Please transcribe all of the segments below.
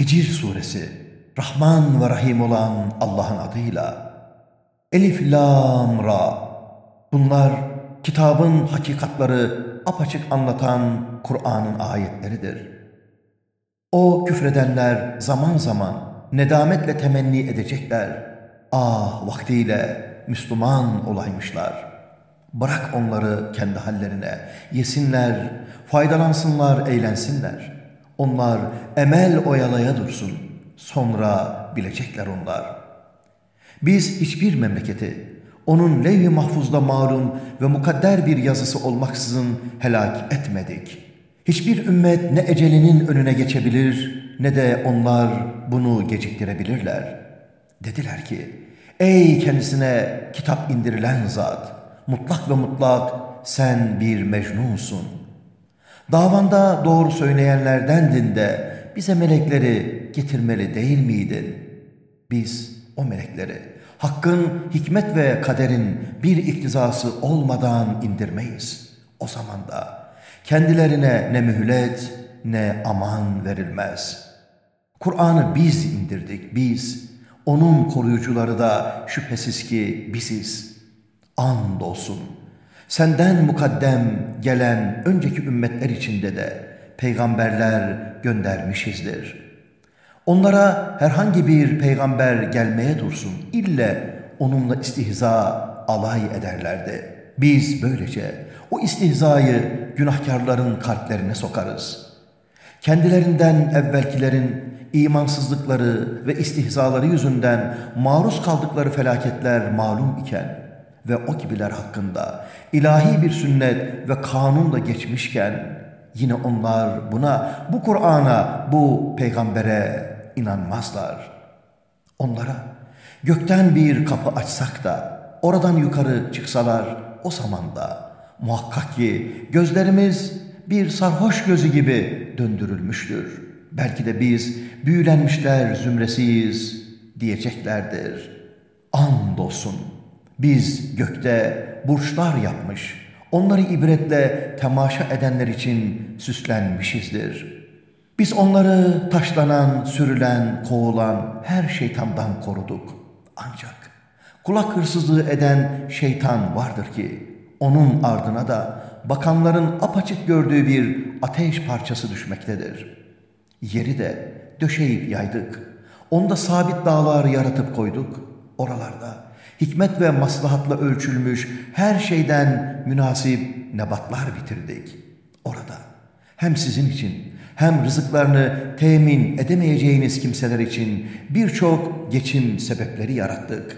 Hicr suresi Rahman ve Rahim olan Allah'ın adıyla Elif Lam Ra Bunlar kitabın hakikatları apaçık anlatan Kur'an'ın ayetleridir. O küfredenler zaman zaman nedametle temenni edecekler. Ah vaktiyle Müslüman olaymışlar. Bırak onları kendi hallerine, yesinler, faydalansınlar, eğlensinler. Onlar emel oyalaya dursun. Sonra bilecekler onlar. Biz hiçbir memleketi onun levh-i mahfuzda malum ve mukadder bir yazısı olmaksızın helak etmedik. Hiçbir ümmet ne ecelinin önüne geçebilir ne de onlar bunu geciktirebilirler. Dediler ki, ey kendisine kitap indirilen zat, mutlak ve mutlak sen bir mecnunsun. Davanda doğru söyleyenlerdendin de bize melekleri getirmeli değil miydin? Biz o melekleri hakkın hikmet ve kaderin bir iktizası olmadan indirmeyiz. O zaman da kendilerine ne mühlet ne aman verilmez. Kur'an'ı biz indirdik, biz. Onun koruyucuları da şüphesiz ki biziz. Andolsun. Senden mukaddem gelen önceki ümmetler içinde de peygamberler göndermişizdir. Onlara herhangi bir peygamber gelmeye dursun, ille onunla istihza alay ederlerdi. Biz böylece o istihzayı günahkarların kalplerine sokarız. Kendilerinden evvelkilerin imansızlıkları ve istihzaları yüzünden maruz kaldıkları felaketler malum iken ve o gibiler hakkında ilahi bir sünnet ve kanun da geçmişken yine onlar buna, bu Kur'an'a, bu peygambere inanmazlar. Onlara gökten bir kapı açsak da oradan yukarı çıksalar o zaman da muhakkak ki gözlerimiz bir sarhoş gözü gibi döndürülmüştür. Belki de biz büyülenmişler zümresiyiz diyeceklerdir. Andolsun biz gökte burçlar yapmış, onları ibretle temaşa edenler için süslenmişizdir. Biz onları taşlanan, sürülen, kovulan her şeytandan koruduk. Ancak kulak hırsızlığı eden şeytan vardır ki onun ardına da bakanların apaçık gördüğü bir ateş parçası düşmektedir. Yeri de döşeyip yaydık. Onda sabit dağlar yaratıp koyduk. Oralarda hikmet ve maslahatla ölçülmüş her şeyden münasip nebatlar bitirdik. Orada hem sizin için hem rızıklarını temin edemeyeceğiniz kimseler için birçok geçim sebepleri yarattık.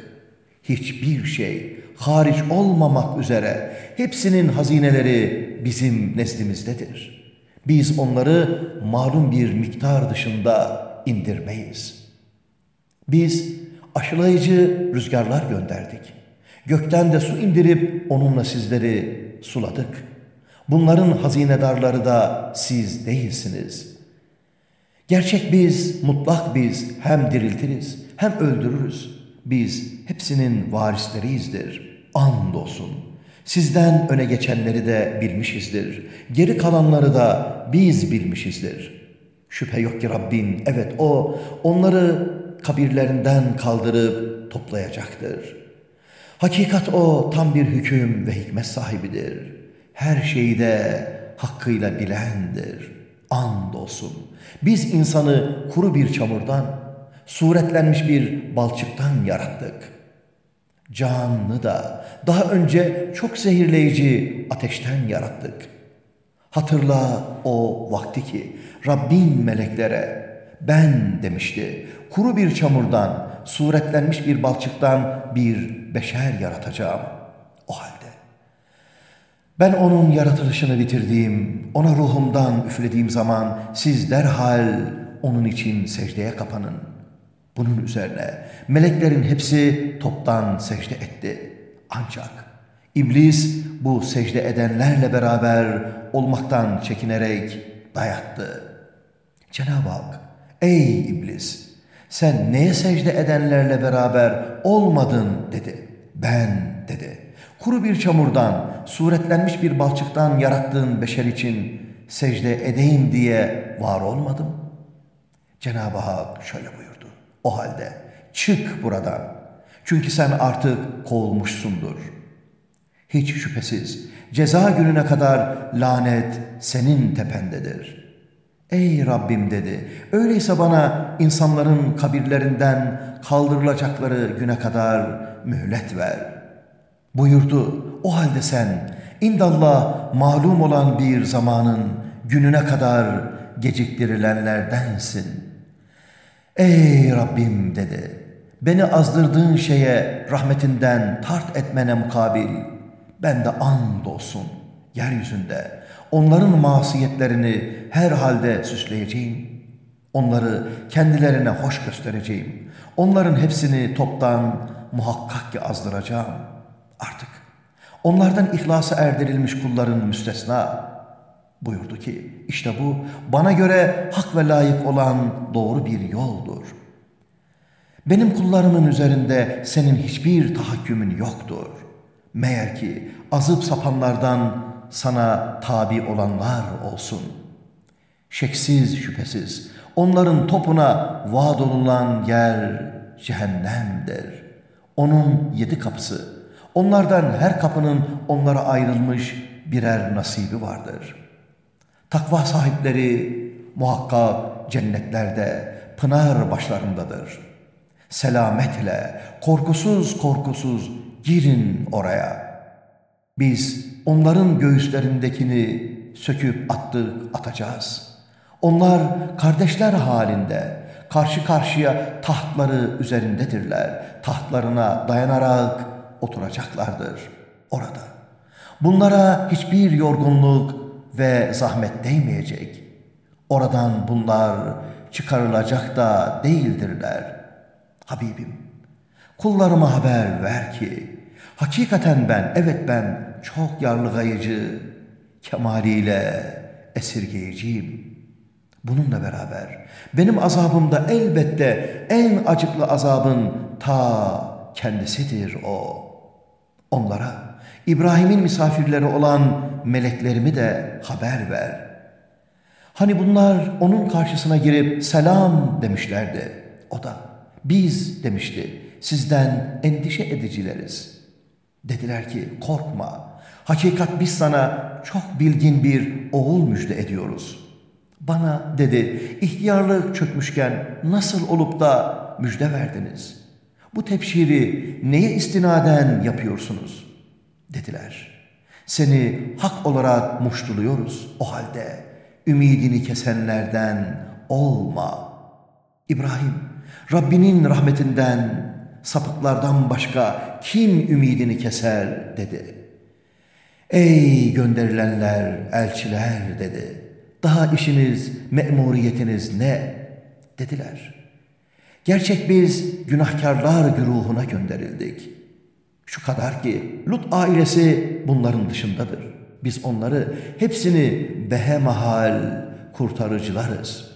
Hiçbir şey hariç olmamak üzere hepsinin hazineleri bizim nezdimizdedir. Biz onları malum bir miktar dışında indirmeyiz. Biz aşılayıcı rüzgarlar gönderdik. Gökten de su indirip onunla sizleri suladık. Bunların hazinedarları da siz değilsiniz. Gerçek biz, mutlak biz hem diriltiriz hem öldürürüz. Biz hepsinin varisleriyizdir. Andolsun. Sizden öne geçenleri de bilmişizdir. Geri kalanları da biz bilmişizdir. Şüphe yok ki Rabbin, evet O, onları kabirlerinden kaldırıp toplayacaktır. Hakikat O tam bir hüküm ve hikmet sahibidir. Her şeyi de hakkıyla bilendir. Andolsun. Biz insanı kuru bir çamurdan, suretlenmiş bir balçıktan yarattık. Canlı da daha önce çok zehirleyici ateşten yarattık. Hatırla o vakti ki Rabbin meleklere ben demişti. Kuru bir çamurdan, suretlenmiş bir balçıktan bir beşer yaratacağım. O halde ben onun yaratılışını bitirdiğim, ona ruhumdan üflediğim zaman siz derhal onun için secdeye kapanın. Bunun üzerine meleklerin hepsi toptan secde etti. Ancak iblis bu secde edenlerle beraber olmaktan çekinerek dayattı. Cenab-ı Hak, ey iblis sen neye secde edenlerle beraber olmadın dedi. Ben dedi. Kuru bir çamurdan, suretlenmiş bir balçıktan yarattığın beşer için secde edeyim diye var olmadım. Cenab-ı Hak şöyle buyurdu. O halde çık buradan. Çünkü sen artık kovulmuşsundur. Hiç şüphesiz ceza gününe kadar lanet senin tependedir. Ey Rabbim dedi. Öyleyse bana insanların kabirlerinden kaldırılacakları güne kadar mühlet ver. Buyurdu. O halde sen indallah malum olan bir zamanın gününe kadar geciktirilenlerdensin. Ey Rabbim dedi. Beni azdırdığın şeye rahmetinden tart etmene mukabil ben de and olsun yeryüzünde onların masiyetlerini her halde süsleyeceğim. Onları kendilerine hoş göstereceğim. Onların hepsini toptan muhakkak ki azdıracağım. Artık onlardan ihlasa erdirilmiş kulların müstesna buyurdu ki işte bu bana göre hak ve layık olan doğru bir yoldur. Benim kullarımın üzerinde senin hiçbir tahakkümün yoktur. Meğer ki azıp sapanlardan sana tabi olanlar olsun. Şeksiz şüphesiz onların topuna vaad olunan yer cehennemdir. Onun yedi kapısı, onlardan her kapının onlara ayrılmış birer nasibi vardır. Takva sahipleri muhakkak cennetlerde pınar başlarındadır. Selametle, korkusuz korkusuz girin oraya. Biz onların göğüslerindekini söküp attık atacağız. Onlar kardeşler halinde karşı karşıya tahtları üzerindedirler. Tahtlarına dayanarak oturacaklardır orada. Bunlara hiçbir yorgunluk ve zahmet değmeyecek. Oradan bunlar çıkarılacak da değildirler. Habibim, kullarıma haber ver ki, hakikaten ben, evet ben çok yarlıgayıcı, kemaliyle esirgeyiciyim. Bununla beraber benim azabımda elbette en acıklı azabın ta kendisidir o. Onlara İbrahim'in misafirleri olan meleklerimi de haber ver. Hani bunlar onun karşısına girip selam demişlerdi. O da biz demişti sizden endişe edicileriz. Dediler ki korkma. Hakikat biz sana çok bilgin bir oğul müjde ediyoruz. Bana dedi ihtiyarlık çökmüşken nasıl olup da müjde verdiniz? Bu tepşiri neye istinaden yapıyorsunuz? Dediler. Seni hak olarak muştuluyoruz o halde. Ümidini kesenlerden olma. İbrahim, Rabbinin rahmetinden, sapıklardan başka kim ümidini keser dedi. Ey gönderilenler, elçiler dedi. Daha işiniz, memuriyetiniz ne? Dediler. Gerçek biz günahkarlar güruhuna gönderildik. Şu kadar ki Lut ailesi bunların dışındadır. Biz onları hepsini behemahal kurtarıcılarız.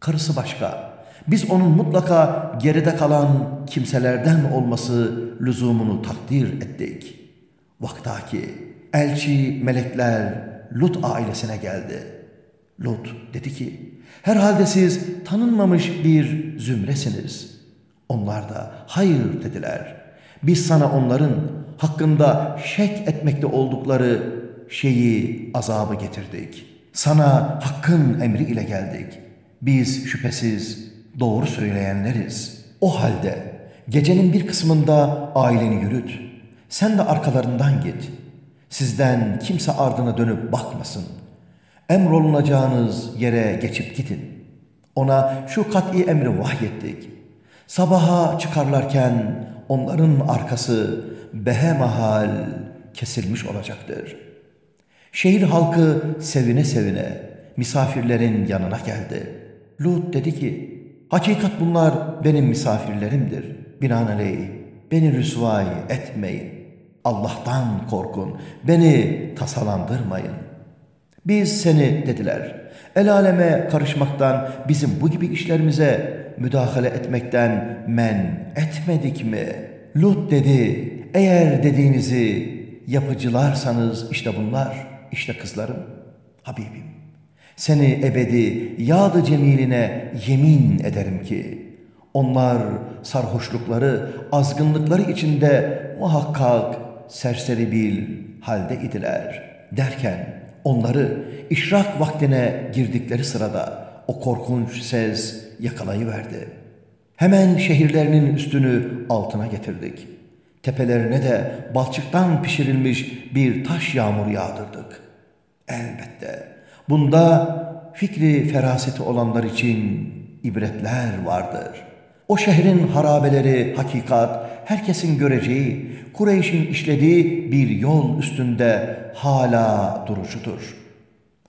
Karısı başka. Biz onun mutlaka geride kalan kimselerden olması lüzumunu takdir ettik. Vaktaki elçi melekler Lut ailesine geldi. Lut dedi ki, herhalde siz tanınmamış bir zümresiniz. Onlar da hayır dediler. Biz sana onların hakkında şek etmekte oldukları şeyi, azabı getirdik. Sana hakkın emri ile geldik. Biz şüphesiz doğru söyleyenleriz. O halde gecenin bir kısmında aileni yürüt. Sen de arkalarından git. Sizden kimse ardına dönüp bakmasın. Emrolunacağınız yere geçip gidin. Ona şu kat'i emri vahyettik. Sabaha çıkarlarken onların arkası behemahal kesilmiş olacaktır. Şehir halkı sevine sevine misafirlerin yanına geldi. Lut dedi ki, hakikat bunlar benim misafirlerimdir. Binaenaleyh beni rüsvay etmeyin. Allah'tan korkun, beni tasalandırmayın. Biz seni dediler, el aleme karışmaktan, bizim bu gibi işlerimize müdahale etmekten men etmedik mi? Lut dedi, eğer dediğinizi yapıcılarsanız işte bunlar, işte kızlarım, Habibim. Seni ebedi yadı cemiline yemin ederim ki, onlar sarhoşlukları, azgınlıkları içinde muhakkak serseri bir halde idiler. Derken onları işrak vaktine girdikleri sırada o korkunç ses yakalayıverdi. Hemen şehirlerinin üstünü altına getirdik. Tepelerine de balçıktan pişirilmiş bir taş yağmur yağdırdık. Elbette bunda fikri feraseti olanlar için ibretler vardır. O şehrin harabeleri hakikat, herkesin göreceği, Kureyş'in işlediği bir yol üstünde hala durucudur.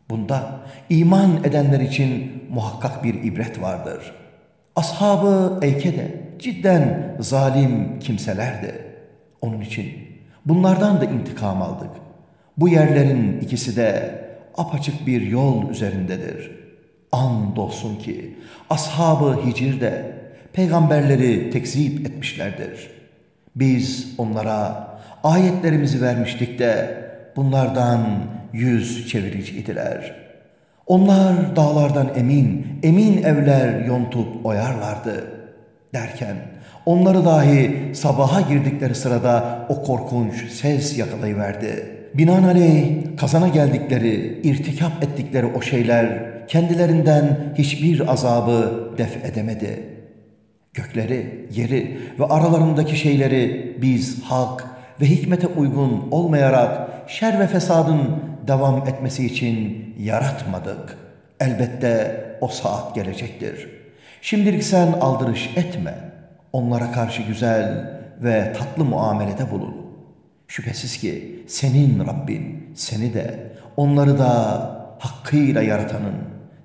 Bunda iman edenler için muhakkak bir ibret vardır. Ashabı Eyke de cidden zalim kimselerdi. Onun için bunlardan da intikam aldık. Bu yerlerin ikisi de apaçık bir yol üzerindedir. Andolsun ki ashabı Hicr de peygamberleri tekzip etmişlerdir. Biz onlara ayetlerimizi vermiştik de bunlardan yüz çeviriciydiler. Onlar dağlardan emin, emin evler yontup oyarlardı. Derken onları dahi sabaha girdikleri sırada o korkunç ses yakalayıverdi. Binaenaleyh kazana geldikleri, irtikap ettikleri o şeyler kendilerinden hiçbir azabı def edemedi. Gökleri, yeri ve aralarındaki şeyleri biz hak ve hikmete uygun olmayarak şer ve fesadın devam etmesi için yaratmadık. Elbette o saat gelecektir. Şimdilik sen aldırış etme. Onlara karşı güzel ve tatlı muamelede bulun. Şüphesiz ki senin Rabbin seni de onları da hakkıyla yaratanın,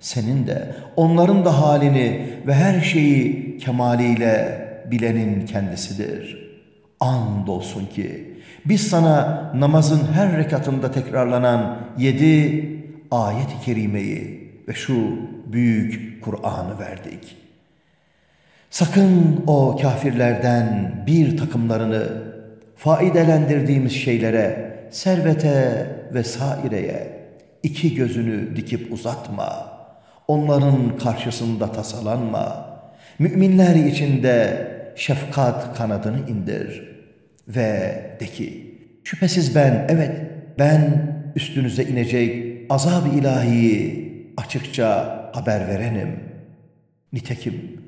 senin de onların da halini ve her şeyi kemaliyle bilenin kendisidir. Andolsun ki biz sana namazın her rekatında tekrarlanan yedi ayet-i kerimeyi ve şu büyük Kur'an'ı verdik. Sakın o kafirlerden bir takımlarını faidelendirdiğimiz şeylere, servete ve saireye iki gözünü dikip uzatma. Onların karşısında tasalanma. Müminler içinde şefkat kanadını indir ve de ki, şüphesiz ben, evet ben üstünüze inecek azab-ı ilahiyi açıkça haber verenim. Nitekim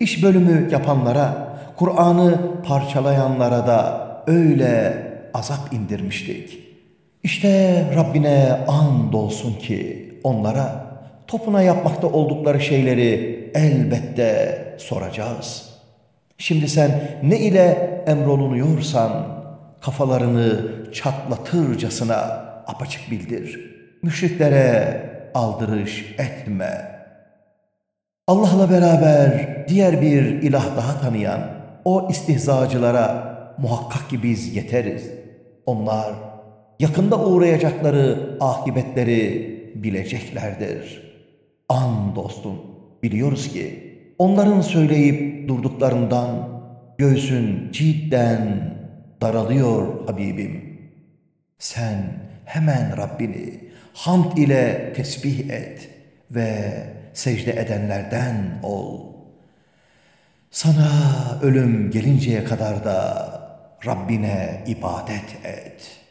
iş bölümü yapanlara, Kur'an'ı parçalayanlara da öyle azap indirmiştik. İşte Rabbine and olsun ki onlara topuna yapmakta oldukları şeyleri elbette soracağız. Şimdi sen ne ile emrolunuyorsan kafalarını çatlatırcasına apaçık bildir. Müşriklere aldırış etme. Allah'la beraber diğer bir ilah daha tanıyan o istihzacılara muhakkak ki biz yeteriz. Onlar yakında uğrayacakları akibetleri bileceklerdir. An dostum, biliyoruz ki onların söyleyip durduklarından göğsün cidden daralıyor Habibim. Sen hemen Rabbini hamd ile tesbih et ve secde edenlerden ol. Sana ölüm gelinceye kadar da Rabbine ibadet et.''